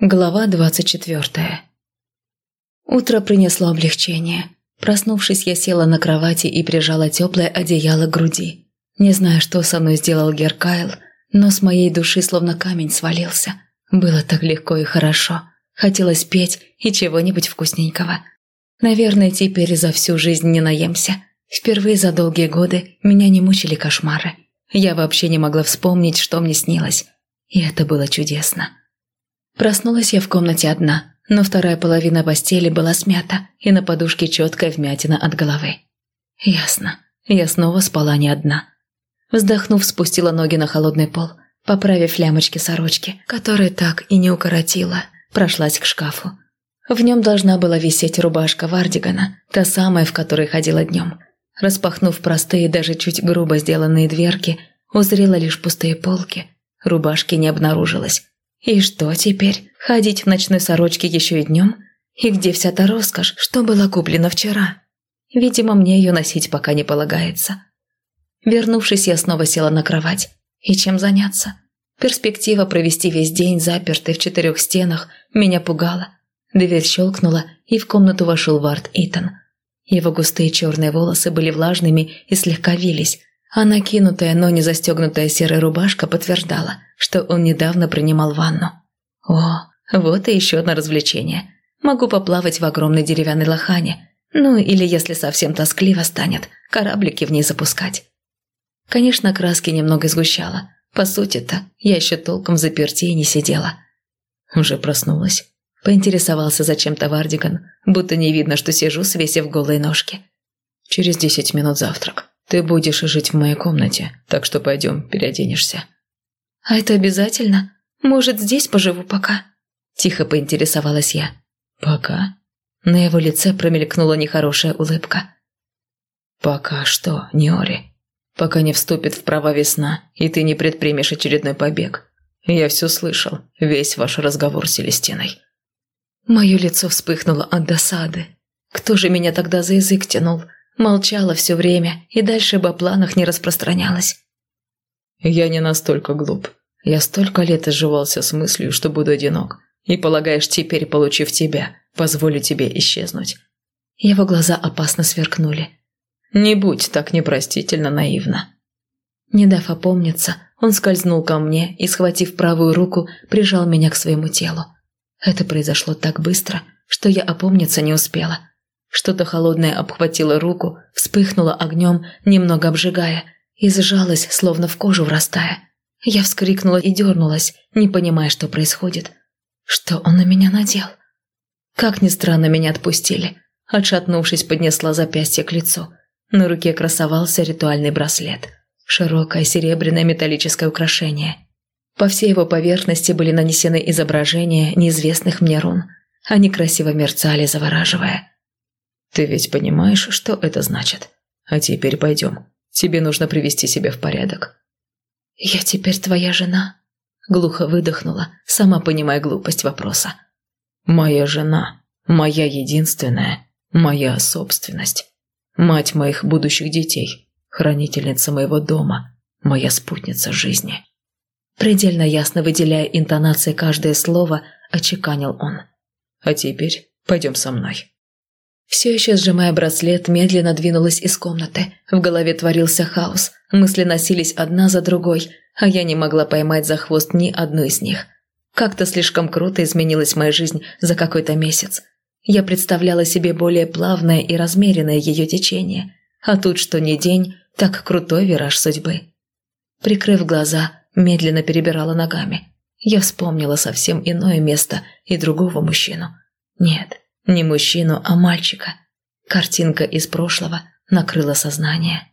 Глава двадцать четвертая. Утро принесло облегчение. Проснувшись, я села на кровати и прижала теплое одеяло к груди. Не знаю, что со мной сделал Геркайл, но с моей души словно камень свалился. Было так легко и хорошо. Хотелось петь и чего-нибудь вкусненького. Наверное, теперь за всю жизнь не наемся. Впервые за долгие годы меня не мучили кошмары. Я вообще не могла вспомнить, что мне снилось. И это было чудесно. Проснулась я в комнате одна, но вторая половина постели была смята, и на подушке четкая вмятина от головы. Ясно, я снова спала не одна. Вздохнув, спустила ноги на холодный пол, поправив лямочки сорочки, которые так и не укоротила, прошлась к шкафу. В нем должна была висеть рубашка Вардигана, та самая, в которой ходила днем. Распахнув простые, даже чуть грубо сделанные дверки, узрела лишь пустые полки. Рубашки не обнаружилось. И что теперь? Ходить в ночной сорочке еще и днем? И где вся та роскошь, что была куплена вчера? Видимо, мне ее носить пока не полагается. Вернувшись, я снова села на кровать. И чем заняться? Перспектива провести весь день запертой в четырех стенах меня пугала. Дверь щелкнула, и в комнату вошел Вард Итан. Его густые черные волосы были влажными и слегка вились, а накинутая, но не застегнутая серая рубашка подтверждала, что он недавно принимал ванну. О, вот и еще одно развлечение. Могу поплавать в огромной деревянной лохане. Ну, или если совсем тоскливо станет, кораблики в ней запускать. Конечно, краски немного сгущала. По сути-то, я еще толком в заперти не сидела. Уже проснулась. Поинтересовался зачем-то Вардиган, будто не видно, что сижу, свесив голые ножки. Через десять минут завтрак. Ты будешь жить в моей комнате, так что пойдем, переоденешься». «А это обязательно? Может, здесь поживу пока?» Тихо поинтересовалась я. «Пока?» На его лице промелькнула нехорошая улыбка. «Пока что, Неори. Пока не вступит в права весна, и ты не предпримешь очередной побег. Я все слышал, весь ваш разговор с Селестиной». Мое лицо вспыхнуло от досады. Кто же меня тогда за язык тянул? Молчала все время и дальше об планах не распространялась. «Я не настолько глуп. Я столько лет изживался с мыслью, что буду одинок. И полагаешь, теперь, получив тебя, позволю тебе исчезнуть?» Его глаза опасно сверкнули. «Не будь так непростительно наивна». Не дав опомниться, он скользнул ко мне и, схватив правую руку, прижал меня к своему телу. Это произошло так быстро, что я опомниться не успела. Что-то холодное обхватило руку, вспыхнуло огнем, немного обжигая, и сжалось, словно в кожу врастая. Я вскрикнула и дернулась, не понимая, что происходит. Что он на меня надел? Как ни странно, меня отпустили. Отшатнувшись, поднесла запястье к лицу. На руке красовался ритуальный браслет. Широкое серебряное металлическое украшение. По всей его поверхности были нанесены изображения неизвестных мне рун. Они красиво мерцали, завораживая. Ты ведь понимаешь, что это значит? А теперь пойдем. Тебе нужно привести себя в порядок». «Я теперь твоя жена?» Глухо выдохнула, сама понимая глупость вопроса. «Моя жена. Моя единственная. Моя собственность. Мать моих будущих детей. Хранительница моего дома. Моя спутница жизни». Предельно ясно выделяя интонацией каждое слово, очеканил он. «А теперь пойдем со мной». Все еще сжимая браслет, медленно двинулась из комнаты. В голове творился хаос. Мысли носились одна за другой, а я не могла поймать за хвост ни одну из них. Как-то слишком круто изменилась моя жизнь за какой-то месяц. Я представляла себе более плавное и размеренное ее течение. А тут что ни день, так крутой вираж судьбы. Прикрыв глаза, медленно перебирала ногами. Я вспомнила совсем иное место и другого мужчину. Нет, не мужчину, а мальчика. Картинка из прошлого накрыла сознание.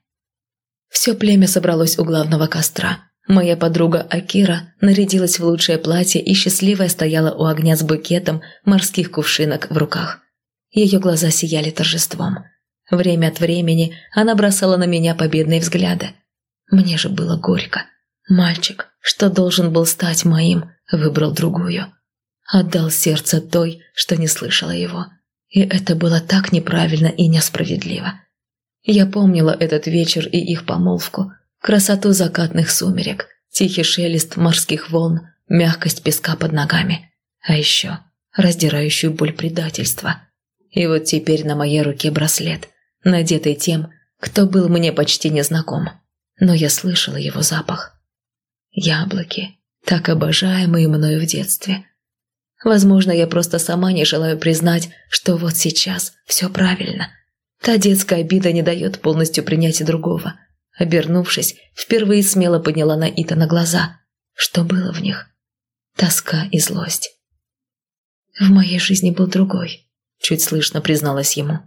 Все племя собралось у главного костра. Моя подруга Акира нарядилась в лучшее платье и счастливая стояла у огня с букетом морских кувшинок в руках. Ее глаза сияли торжеством. Время от времени она бросала на меня победные взгляды. Мне же было горько. Мальчик, что должен был стать моим, выбрал другую. Отдал сердце той, что не слышала его. И это было так неправильно и несправедливо. Я помнила этот вечер и их помолвку, красоту закатных сумерек, тихий шелест морских волн, мягкость песка под ногами. А еще раздирающую боль предательства. И вот теперь на моей руке браслет, надетый тем, кто был мне почти незнаком. Но я слышала его запах. Яблоки, так обожаемые мною в детстве. Возможно, я просто сама не желаю признать, что вот сейчас все правильно. Та детская обида не дает полностью принять другого. Обернувшись, впервые смело подняла на Итана глаза. Что было в них? Тоска и злость. В моей жизни был другой, чуть слышно призналась ему.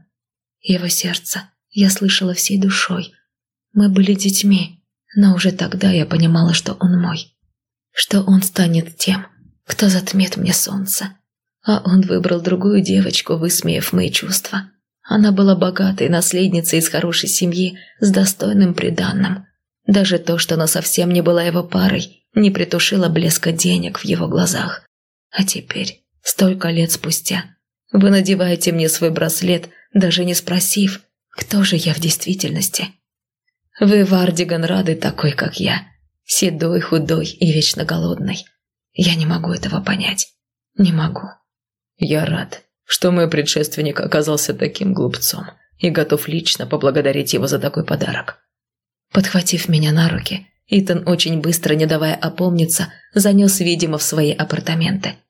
Его сердце я слышала всей душой. Мы были детьми, но уже тогда я понимала, что он мой. Что он станет тем, кто затмит мне солнце. А он выбрал другую девочку, высмеяв мои чувства. Она была богатой наследницей из хорошей семьи с достойным приданным. Даже то, что она совсем не была его парой, не притушило блеска денег в его глазах. А теперь Столько лет спустя. Вы надеваете мне свой браслет, даже не спросив, кто же я в действительности. Вы, Вардиган, рады такой, как я. Седой, худой и вечно голодный. Я не могу этого понять. Не могу. Я рад, что мой предшественник оказался таким глупцом и готов лично поблагодарить его за такой подарок. Подхватив меня на руки, Итан очень быстро, не давая опомниться, занес, видимо, в свои апартаменты –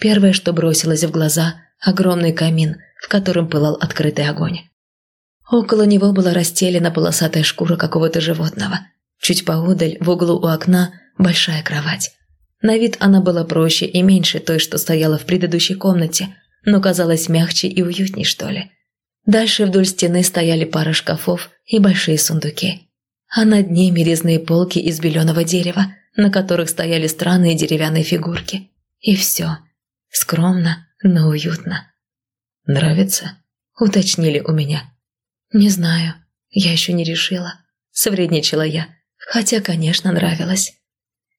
Первое, что бросилось в глаза – огромный камин, в котором пылал открытый огонь. Около него была расстелена полосатая шкура какого-то животного. Чуть поодаль, в углу у окна, большая кровать. На вид она была проще и меньше той, что стояла в предыдущей комнате, но казалась мягче и уютней, что ли. Дальше вдоль стены стояли пара шкафов и большие сундуки. А над ними резные полки из беленого дерева, на которых стояли странные деревянные фигурки. И все – Скромно, но уютно. «Нравится?» – уточнили у меня. «Не знаю, я еще не решила», – совредничала я, хотя, конечно, нравилось.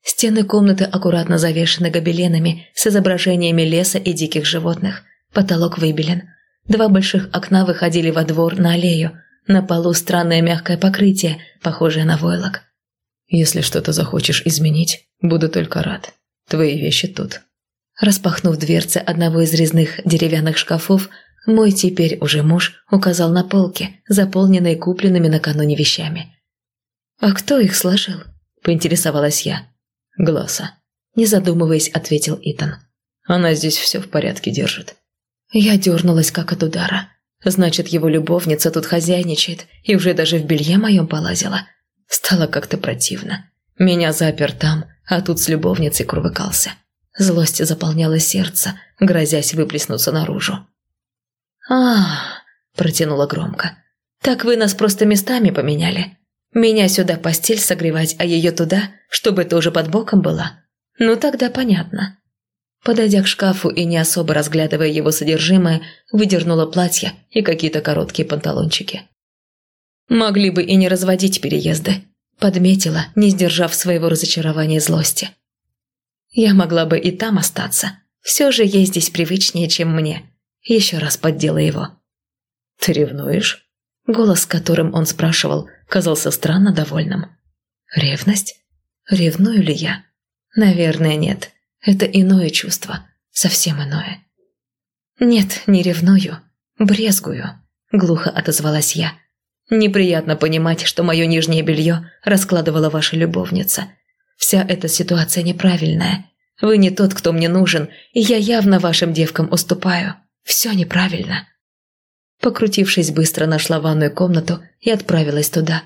Стены комнаты аккуратно завешены гобеленами с изображениями леса и диких животных. Потолок выбелен. Два больших окна выходили во двор на аллею. На полу странное мягкое покрытие, похожее на войлок. «Если что-то захочешь изменить, буду только рад. Твои вещи тут», Распахнув дверцы одного из резных деревянных шкафов, мой теперь уже муж указал на полки, заполненные купленными накануне вещами. «А кто их сложил?» – поинтересовалась я. «Гласа», – не задумываясь, ответил Итан. «Она здесь все в порядке держит». Я дернулась как от удара. Значит, его любовница тут хозяйничает и уже даже в белье моем полазила. Стало как-то противно. Меня запер там, а тут с любовницей кувыкался. Злость заполняла сердце, грозясь выплеснуться наружу. а протянула громко. «Так вы нас просто местами поменяли. Меня сюда постель согревать, а ее туда, чтобы тоже под боком была? Ну тогда понятно». Подойдя к шкафу и не особо разглядывая его содержимое, выдернула платье и какие-то короткие панталончики. «Могли бы и не разводить переезды», – подметила, не сдержав своего разочарования и злости. Я могла бы и там остаться. Все же ей здесь привычнее, чем мне. Еще раз поддела его. «Ты ревнуешь?» Голос, которым он спрашивал, казался странно довольным. «Ревность? Ревную ли я? Наверное, нет. Это иное чувство. Совсем иное». «Нет, не ревную. Брезгую», – глухо отозвалась я. «Неприятно понимать, что мое нижнее белье раскладывала ваша любовница. Вся эта ситуация неправильная. Вы не тот, кто мне нужен, и я явно вашим девкам уступаю. Все неправильно». Покрутившись, быстро нашла ванную комнату и отправилась туда.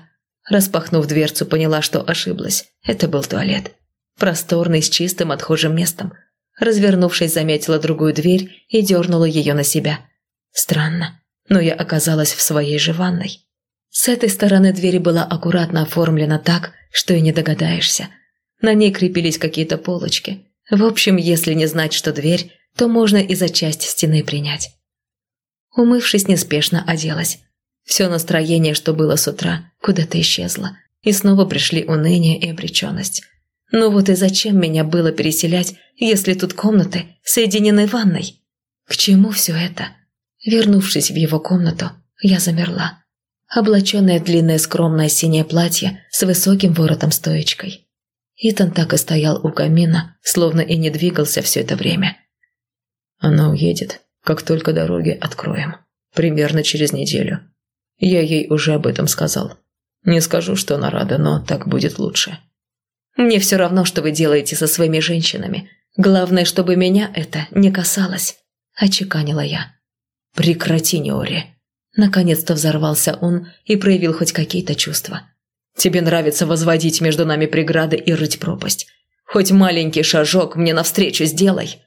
Распахнув дверцу, поняла, что ошиблась. Это был туалет. Просторный, с чистым отхожим местом. Развернувшись, заметила другую дверь и дернула ее на себя. Странно, но я оказалась в своей же ванной. С этой стороны двери была аккуратно оформлена так, что и не догадаешься. На ней крепились какие-то полочки. В общем, если не знать, что дверь, то можно и за часть стены принять. Умывшись, неспешно оделась. Все настроение, что было с утра, куда-то исчезло. И снова пришли уныние и обреченность. Ну вот и зачем меня было переселять, если тут комнаты соединены ванной? К чему все это? Вернувшись в его комнату, я замерла. Облаченное длинное скромное синее платье с высоким воротом-стоечкой. Итан так и стоял у камина, словно и не двигался все это время. Она уедет, как только дороги откроем. Примерно через неделю. Я ей уже об этом сказал. Не скажу, что она рада, но так будет лучше. Мне все равно, что вы делаете со своими женщинами. Главное, чтобы меня это не касалось. Очеканила я. Прекрати, Неори. Наконец-то взорвался он и проявил хоть какие-то чувства. Тебе нравится возводить между нами преграды и рыть пропасть. Хоть маленький шажок мне навстречу сделай.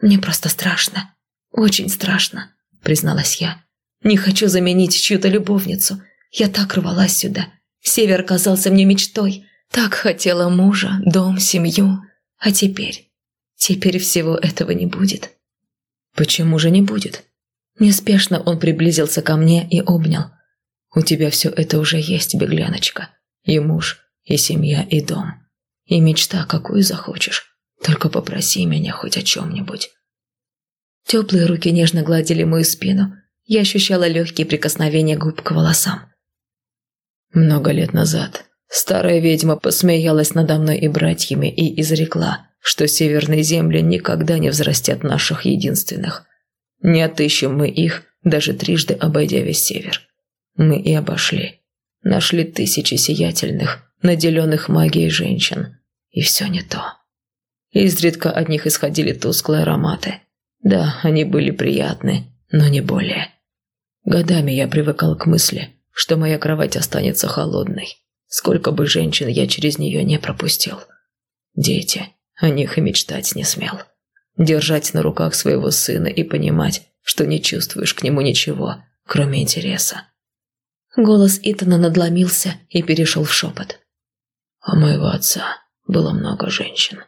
Мне просто страшно. Очень страшно, призналась я. Не хочу заменить чью-то любовницу. Я так рвалась сюда. Север казался мне мечтой. Так хотела мужа, дом, семью. А теперь? Теперь всего этого не будет. Почему же не будет? Неспешно он приблизился ко мне и обнял. У тебя все это уже есть, бегляночка. И муж, и семья, и дом. И мечта, какую захочешь. Только попроси меня хоть о чем-нибудь. Теплые руки нежно гладили мою спину. Я ощущала легкие прикосновения губ к волосам. Много лет назад старая ведьма посмеялась надо мной и братьями и изрекла, что северные земли никогда не взрастят наших единственных. Не отыщем мы их, даже трижды обойдя весь север. Мы и обошли. Нашли тысячи сиятельных, наделенных магией женщин. И все не то. Изредка от них исходили тусклые ароматы. Да, они были приятны, но не более. Годами я привыкал к мысли, что моя кровать останется холодной, сколько бы женщин я через нее не пропустил. Дети, о них и мечтать не смел. Держать на руках своего сына и понимать, что не чувствуешь к нему ничего, кроме интереса. Голос Итана надломился и перешел в шепот. У моего отца было много женщин.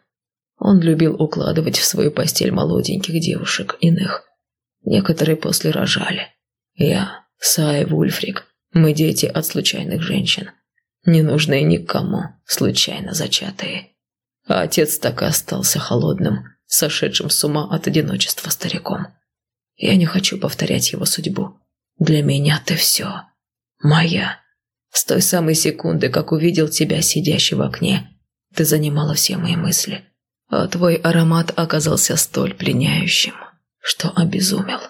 Он любил укладывать в свою постель молоденьких девушек иных. Некоторые после рожали. Я, Сай, Вульфрик, мы дети от случайных женщин. Ненужные никому, случайно зачатые. А отец так и остался холодным, сошедшим с ума от одиночества стариком. Я не хочу повторять его судьбу. Для меня ты все. Моя. С той самой секунды, как увидел тебя, сидящий в окне, ты занимала все мои мысли. А твой аромат оказался столь пленяющим, что обезумел.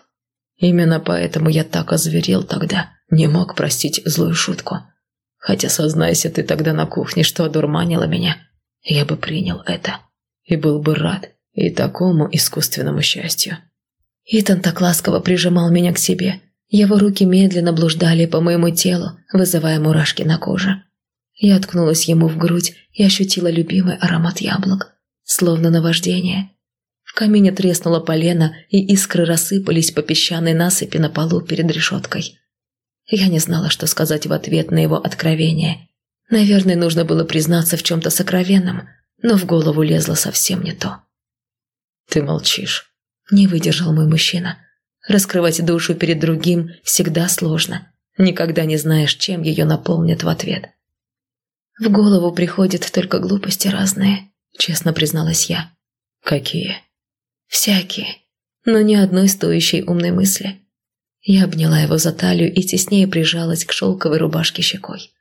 Именно поэтому я так озверел тогда, не мог простить злую шутку. Хотя, сознайся ты тогда на кухне, что одурманило меня, я бы принял это и был бы рад и такому искусственному счастью. Итан так ласково прижимал меня к себе. Его руки медленно блуждали по моему телу, вызывая мурашки на коже. Я откнулась ему в грудь и ощутила любимый аромат яблок, словно наваждение. В камине треснуло полено, и искры рассыпались по песчаной насыпи на полу перед решеткой. Я не знала, что сказать в ответ на его откровение. Наверное, нужно было признаться в чем-то сокровенном, но в голову лезло совсем не то. «Ты молчишь», – не выдержал мой мужчина. Раскрывать душу перед другим всегда сложно. Никогда не знаешь, чем ее наполнят в ответ. В голову приходят только глупости разные, честно призналась я. Какие? Всякие, но ни одной стоящей умной мысли. Я обняла его за талию и теснее прижалась к шелковой рубашке щекой.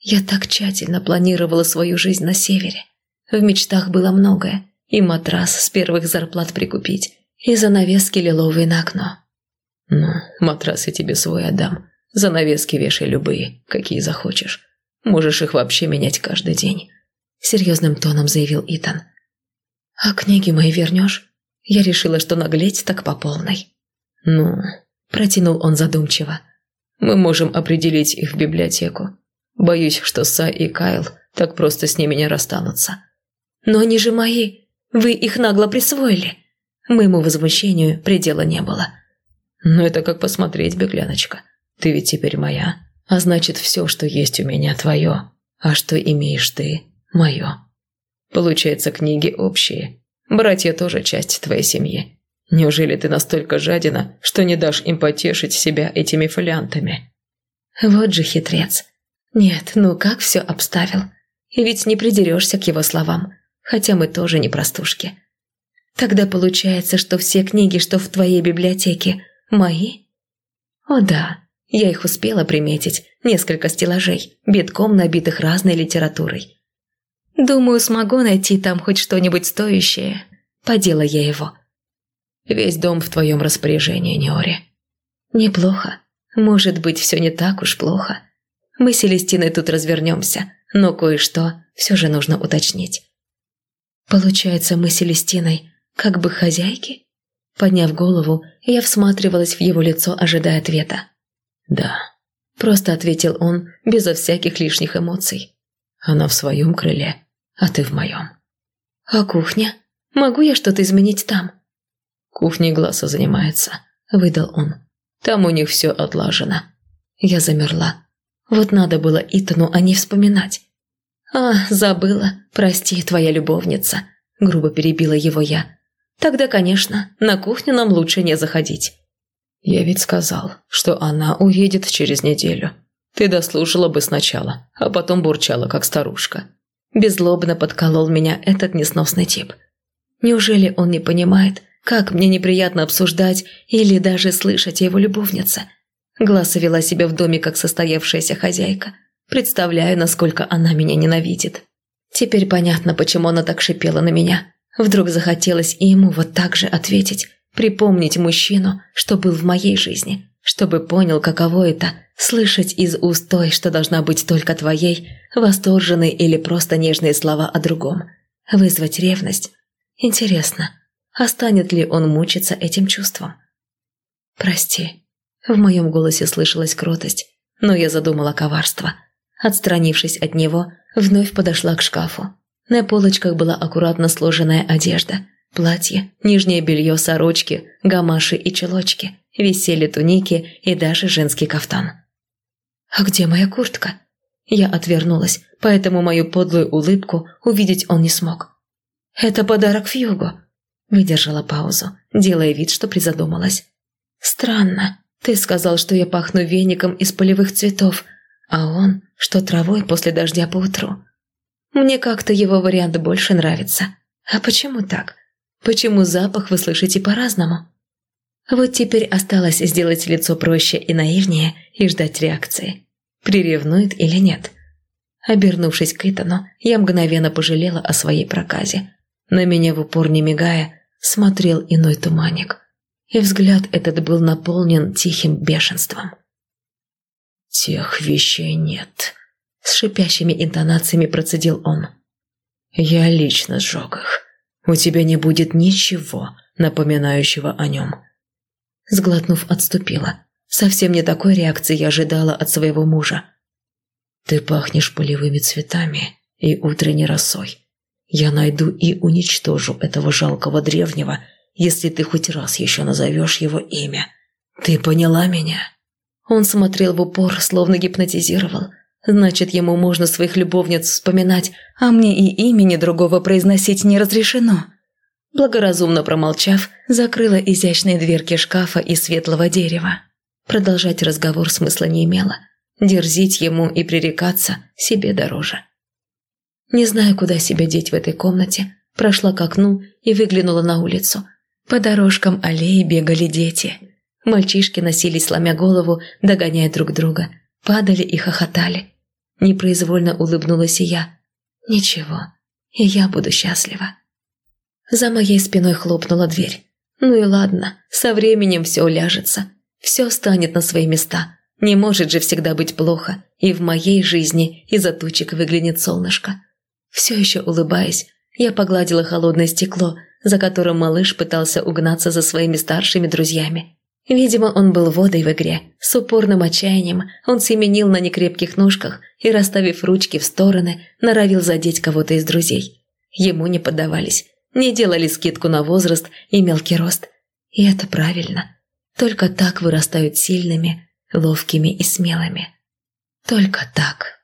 Я так тщательно планировала свою жизнь на севере. В мечтах было многое. И матрас с первых зарплат прикупить, и занавески лиловые на окно. Ну, матрас я тебе свой отдам. Занавески вешай любые, какие захочешь. Можешь их вообще менять каждый день. Серьезным тоном заявил Итан. А книги мои вернешь? Я решила, что наглеть так по полной. Ну, протянул он задумчиво. Мы можем определить их в библиотеку. Боюсь, что Са и Кайл так просто с ними не расстанутся. Но они же мои. Вы их нагло присвоили. Моему возмущению предела не было. Ну это как посмотреть, бегляночка. Ты ведь теперь моя. А значит, все, что есть у меня, твое. А что имеешь ты, мое. Получается, книги общие. Братья тоже часть твоей семьи. Неужели ты настолько жадина, что не дашь им потешить себя этими фолиантами? Вот же хитрец. Нет, ну как все обставил? И ведь не придерешься к его словам, хотя мы тоже не простушки. Тогда получается, что все книги, что в твоей библиотеке, мои? О да, я их успела приметить, несколько стеллажей, битком набитых разной литературой. Думаю, смогу найти там хоть что-нибудь стоящее. Подела я его. Весь дом в твоем распоряжении, Неори». «Неплохо. Может быть, все не так уж плохо. Мы с Селестиной тут развернемся, но кое-что все же нужно уточнить». «Получается, мы с Селестиной как бы хозяйки?» Подняв голову, я всматривалась в его лицо, ожидая ответа. «Да», – просто ответил он, безо всяких лишних эмоций. «Она в своем крыле, а ты в моем». «А кухня? Могу я что-то изменить там?» «Кухней Глаза занимается», – выдал он. «Там у них все отлажено». Я замерла. Вот надо было Итану о ней вспоминать. «А, забыла. Прости, твоя любовница», – грубо перебила его я. Тогда, конечно, на кухню нам лучше не заходить. Я ведь сказал, что она уедет через неделю. Ты дослушала бы сначала, а потом бурчала, как старушка. Беззлобно подколол меня этот несносный тип. Неужели он не понимает, как мне неприятно обсуждать или даже слышать его любовница? Гласа вела себя в доме как состоявшаяся хозяйка. Представляю, насколько она меня ненавидит. Теперь понятно, почему она так шипела на меня. Вдруг захотелось и ему вот так же ответить, припомнить мужчину, что был в моей жизни, чтобы понял, каково это – слышать из уст той, что должна быть только твоей, восторженные или просто нежные слова о другом. Вызвать ревность. Интересно, а станет ли он мучиться этим чувством? «Прости». В моем голосе слышалась кротость, но я задумала коварство. Отстранившись от него, вновь подошла к шкафу. На полочках была аккуратно сложенная одежда. Платье, нижнее белье, сорочки, гамаши и челочки. Висели туники и даже женский кафтан. «А где моя куртка?» Я отвернулась, поэтому мою подлую улыбку увидеть он не смог. «Это подарок Фьюго», – выдержала паузу, делая вид, что призадумалась. «Странно. Ты сказал, что я пахну веником из полевых цветов, а он, что травой после дождя по утру. Мне как-то его вариант больше нравится. А почему так? Почему запах вы слышите по-разному? Вот теперь осталось сделать лицо проще и наивнее и ждать реакции. Приревнует или нет? Обернувшись к Итану, я мгновенно пожалела о своей проказе. На меня в упор не мигая смотрел иной туманик. И взгляд этот был наполнен тихим бешенством. «Тех вещей нет», с шипящими интонациями процедил он. «Я лично сжег их. У тебя не будет ничего, напоминающего о нем». Сглотнув, отступила. Совсем не такой реакции я ожидала от своего мужа. «Ты пахнешь полевыми цветами и утренней росой. Я найду и уничтожу этого жалкого древнего, если ты хоть раз еще назовешь его имя. Ты поняла меня?» Он смотрел в упор, словно гипнотизировал. Значит, ему можно своих любовниц вспоминать, а мне и имени другого произносить не разрешено. Благоразумно промолчав, закрыла изящные дверки шкафа из светлого дерева. Продолжать разговор смысла не имело. Дерзить ему и пререкаться себе дороже. Не знаю, куда себя деть в этой комнате, прошла к окну и выглянула на улицу. По дорожкам аллеи бегали дети. Мальчишки носились, сломя голову, догоняя друг друга, падали и хохотали. Непроизвольно улыбнулась и я. Ничего, и я буду счастлива. За моей спиной хлопнула дверь. Ну и ладно, со временем все уляжется. Все станет на свои места. Не может же всегда быть плохо. И в моей жизни из-за тучек выглянет солнышко. Все еще улыбаясь, я погладила холодное стекло, за которым малыш пытался угнаться за своими старшими друзьями. Видимо, он был водой в игре. С упорным отчаянием он семенил на некрепких ножках и, расставив ручки в стороны, норовил задеть кого-то из друзей. Ему не поддавались, не делали скидку на возраст и мелкий рост. И это правильно. Только так вырастают сильными, ловкими и смелыми. Только так.